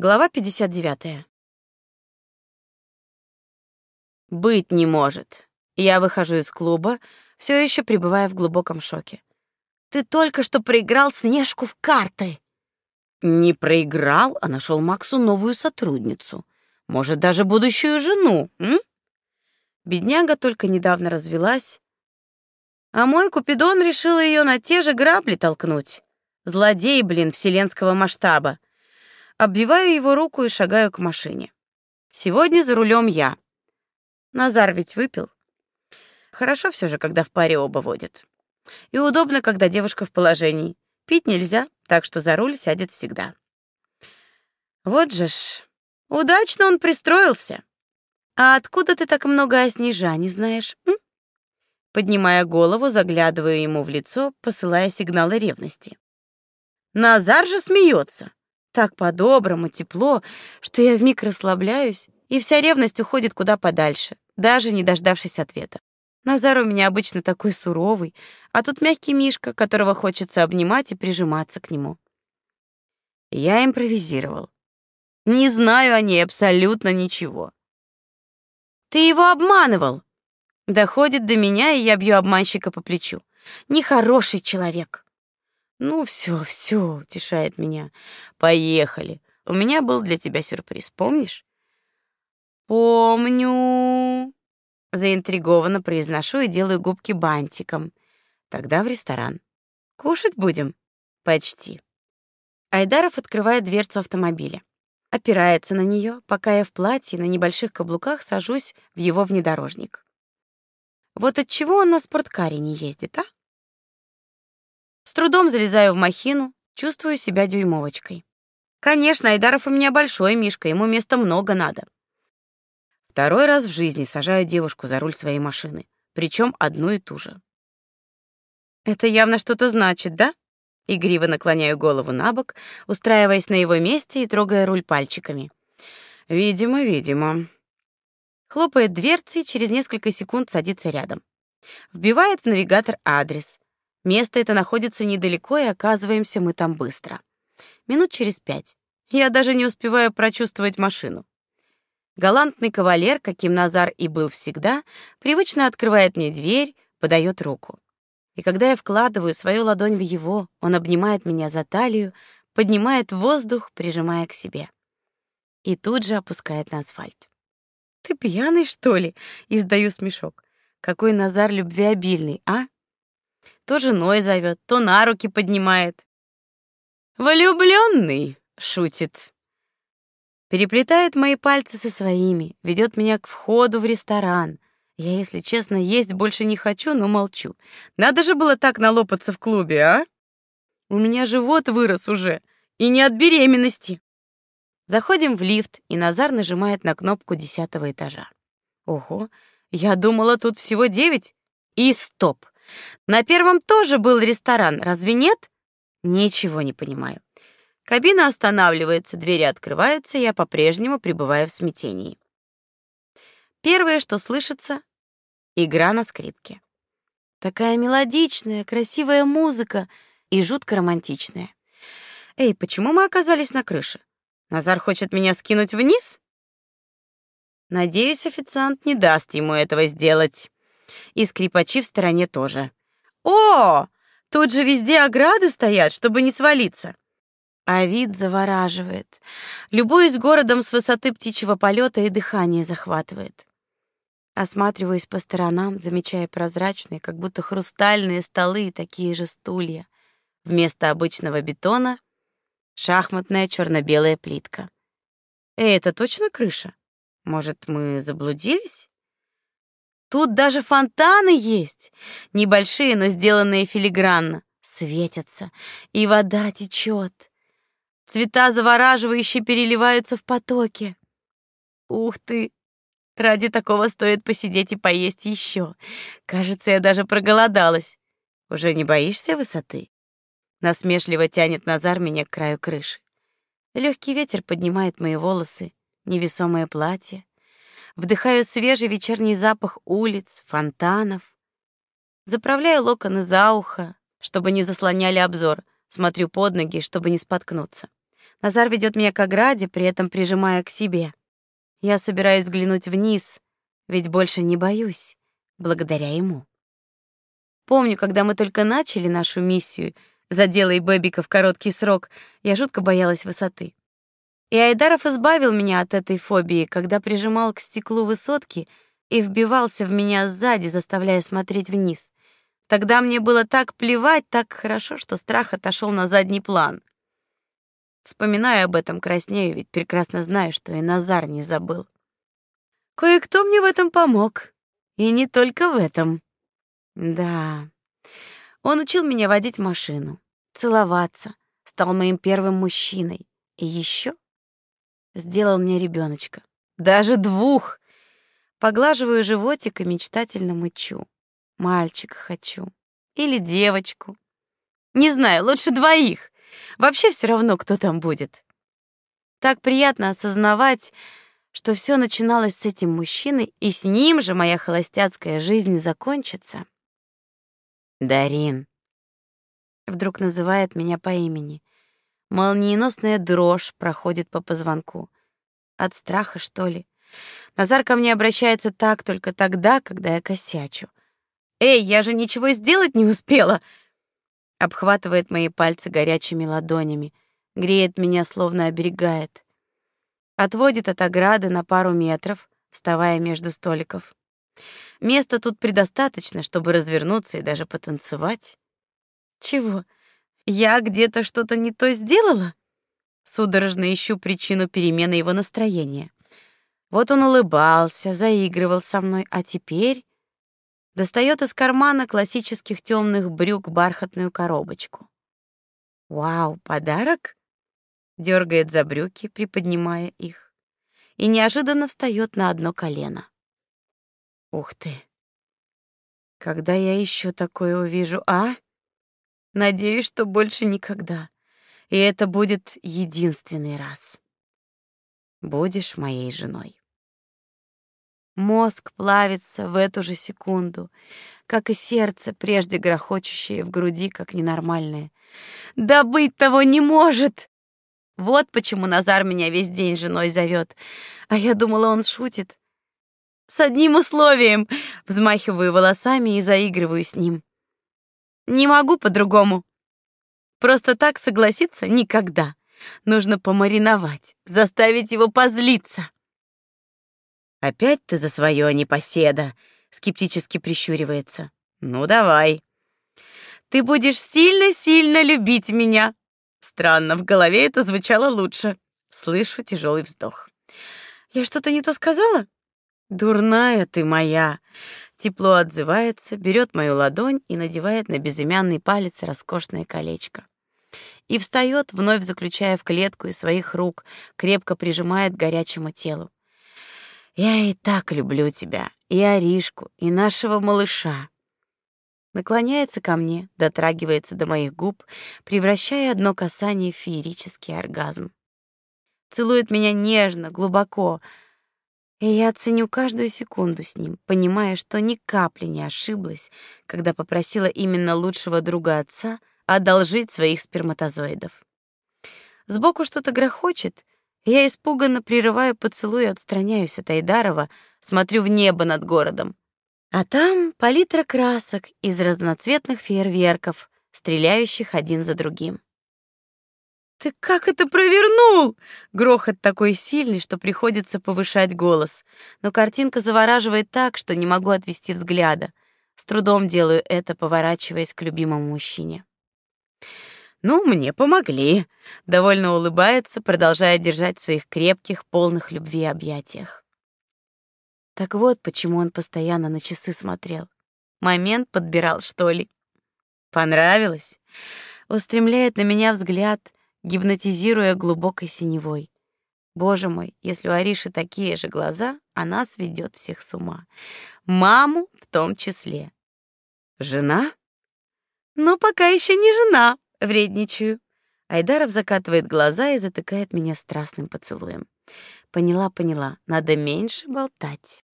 Глава 59. Быть не может. Я выхожу из клуба, все еще пребывая в глубоком шоке. Ты только что проиграл Снежку в карты. Не проиграл, а нашел Максу новую сотрудницу. Может, даже будущую жену, м? Бедняга только недавно развелась, а мой Купидон решил ее на те же грабли толкнуть. Злодей, блин, вселенского масштаба. Обвиваю его руку и шагаю к машине. Сегодня за рулем я. Назар ведь выпил. Хорошо все же, когда в паре оба водят. И удобно, когда девушка в положении. Пить нельзя, так что за руль сядет всегда. Вот же ж, удачно он пристроился. А откуда ты так много о Снежане знаешь? М? Поднимая голову, заглядываю ему в лицо, посылая сигналы ревности. Назар же смеется. Так по-доброму, тепло, что я вмиг расслабляюсь, и вся ревность уходит куда подальше, даже не дождавшись ответа. Назар у меня обычно такой суровый, а тут мягкий мишка, которого хочется обнимать и прижиматься к нему. Я импровизировал. Не знаю о ней абсолютно ничего. Ты его обманывал. Доходит до меня, и я бью обманщика по плечу. Нехороший человек. Ну все, все, утешает меня. Поехали. У меня был для тебя сюрприз, помнишь? Помню. Заинтригованно произношу и делаю губки бантиком. Тогда в ресторан. Кушать будем? Почти. Айдаров открывает дверцу автомобиля. Опирается на нее, пока я в платье на небольших каблуках сажусь в его внедорожник. Вот от чего он на спорткаре не ездит, а? Трудом залезаю в махину, чувствую себя дюймовочкой. Конечно, Айдаров у меня большой мишка, ему места много надо. Второй раз в жизни сажаю девушку за руль своей машины, причем одну и ту же. Это явно что-то значит, да? Игриво наклоняю голову на бок, устраиваясь на его месте и трогая руль пальчиками. Видимо, видимо. Хлопает дверцей, через несколько секунд садится рядом. Вбивает в навигатор адрес. Место это находится недалеко, и оказываемся мы там быстро. Минут через пять. Я даже не успеваю прочувствовать машину. Галантный кавалер, каким Назар и был всегда, привычно открывает мне дверь, подает руку. И когда я вкладываю свою ладонь в его, он обнимает меня за талию, поднимает воздух, прижимая к себе. И тут же опускает на асфальт. Ты пьяный, что ли? Издаю смешок. Какой Назар любвеобильный, а? То женой зовет, то на руки поднимает. Влюбленный, шутит. Переплетает мои пальцы со своими, ведет меня к входу в ресторан. Я, если честно, есть больше не хочу, но молчу. Надо же было так налопаться в клубе, а? У меня живот вырос уже, и не от беременности. Заходим в лифт, и Назар нажимает на кнопку десятого этажа. Ого, я думала, тут всего девять. И стоп. На первом тоже был ресторан, разве нет? Ничего не понимаю. Кабина останавливается, двери открываются, я по-прежнему пребываю в смятении. Первое, что слышится игра на скрипке. Такая мелодичная, красивая музыка и жутко романтичная. Эй, почему мы оказались на крыше? Назар хочет меня скинуть вниз? Надеюсь, официант не даст ему этого сделать. И скрипачи в стороне тоже. О, тут же везде ограды стоят, чтобы не свалиться. А вид завораживает. Любуюсь городом с высоты птичьего полета и дыхание захватывает. Осматриваюсь по сторонам, замечая прозрачные, как будто хрустальные столы и такие же стулья. Вместо обычного бетона шахматная черно белая плитка. Эй, это точно крыша? Может, мы заблудились? Тут даже фонтаны есть, небольшие, но сделанные филигранно, светятся, и вода течет. Цвета завораживающе переливаются в потоке. Ух ты! Ради такого стоит посидеть и поесть еще. Кажется, я даже проголодалась. Уже не боишься высоты? Насмешливо тянет Назар меня к краю крыши. Легкий ветер поднимает мои волосы, невесомое платье, Вдыхаю свежий вечерний запах улиц, фонтанов. Заправляю локоны за ухо, чтобы не заслоняли обзор. Смотрю под ноги, чтобы не споткнуться. Назар ведет меня к ограде, при этом прижимая к себе. Я собираюсь взглянуть вниз, ведь больше не боюсь, благодаря ему. Помню, когда мы только начали нашу миссию, заделай бэбика в короткий срок, я жутко боялась высоты. И Айдаров избавил меня от этой фобии, когда прижимал к стеклу высотки и вбивался в меня сзади, заставляя смотреть вниз. Тогда мне было так плевать, так хорошо, что страх отошел на задний план. Вспоминаю об этом краснею, ведь прекрасно знаю, что и Назар не забыл. Кое-кто мне в этом помог, и не только в этом. Да. Он учил меня водить машину, целоваться, стал моим первым мужчиной. И еще сделал мне ребеночка, даже двух. Поглаживаю животик и мечтательно мычу. Мальчика хочу или девочку. Не знаю, лучше двоих. Вообще все равно, кто там будет. Так приятно осознавать, что все начиналось с этим мужчиной, и с ним же моя холостяцкая жизнь закончится. Дарин вдруг называет меня по имени. Молниеносная дрожь проходит по позвонку. От страха, что ли? Назар ко мне обращается так только тогда, когда я косячу. Эй, я же ничего сделать не успела. Обхватывает мои пальцы горячими ладонями, греет меня, словно оберегает. Отводит от ограды на пару метров, вставая между столиков. Места тут предостаточно, чтобы развернуться и даже потанцевать. Чего? Я где-то что-то не то сделала? Судорожно ищу причину перемены его настроения. Вот он улыбался, заигрывал со мной, а теперь достает из кармана классических темных брюк бархатную коробочку. Вау, подарок? Дергает за брюки, приподнимая их, и неожиданно встает на одно колено. Ух ты. Когда я еще такое увижу, а? Надеюсь, что больше никогда. И это будет единственный раз. Будешь моей женой. Мозг плавится в эту же секунду, как и сердце, прежде грохочущее в груди, как ненормальное. Да быть того не может. Вот почему Назар меня весь день женой зовет. А я думала, он шутит. С одним условием, взмахиваю волосами и заигрываю с ним. Не могу по-другому. Просто так согласиться никогда. Нужно помариновать, заставить его позлиться. Опять ты за свое, непоседа, скептически прищуривается. Ну давай. Ты будешь сильно-сильно любить меня. Странно, в голове это звучало лучше. Слышу тяжелый вздох. Я что-то не то сказала? Дурная ты моя. Тепло отзывается, берет мою ладонь и надевает на безымянный палец роскошное колечко. И встает, вновь заключая в клетку из своих рук, крепко прижимает к горячему телу. Я и так люблю тебя, и Аришку, и нашего малыша. Наклоняется ко мне, дотрагивается до моих губ, превращая одно касание в феерический оргазм. Целует меня нежно, глубоко, и я ценю каждую секунду с ним, понимая, что ни капли не ошиблась, когда попросила именно лучшего друга отца одолжить своих сперматозоидов. Сбоку что-то грохочет, я испуганно прерываю поцелуй и отстраняюсь от Айдарова, смотрю в небо над городом. А там палитра красок из разноцветных фейерверков, стреляющих один за другим. Ты как это провернул? Грохот такой сильный, что приходится повышать голос. Но картинка завораживает так, что не могу отвести взгляда. С трудом делаю это, поворачиваясь к любимому мужчине. Ну, мне помогли, довольно улыбается, продолжая держать в своих крепких, полных любви объятиях. Так вот, почему он постоянно на часы смотрел. Момент подбирал, что ли? Понравилось? Устремляет на меня взгляд, гипнотизируя глубокой синевой. Боже мой, если у Ариши такие же глаза, она сведет всех с ума. Маму в том числе. Жена? Но пока еще не жена, вредничаю. Айдаров закатывает глаза и затыкает меня страстным поцелуем. Поняла, поняла, надо меньше болтать.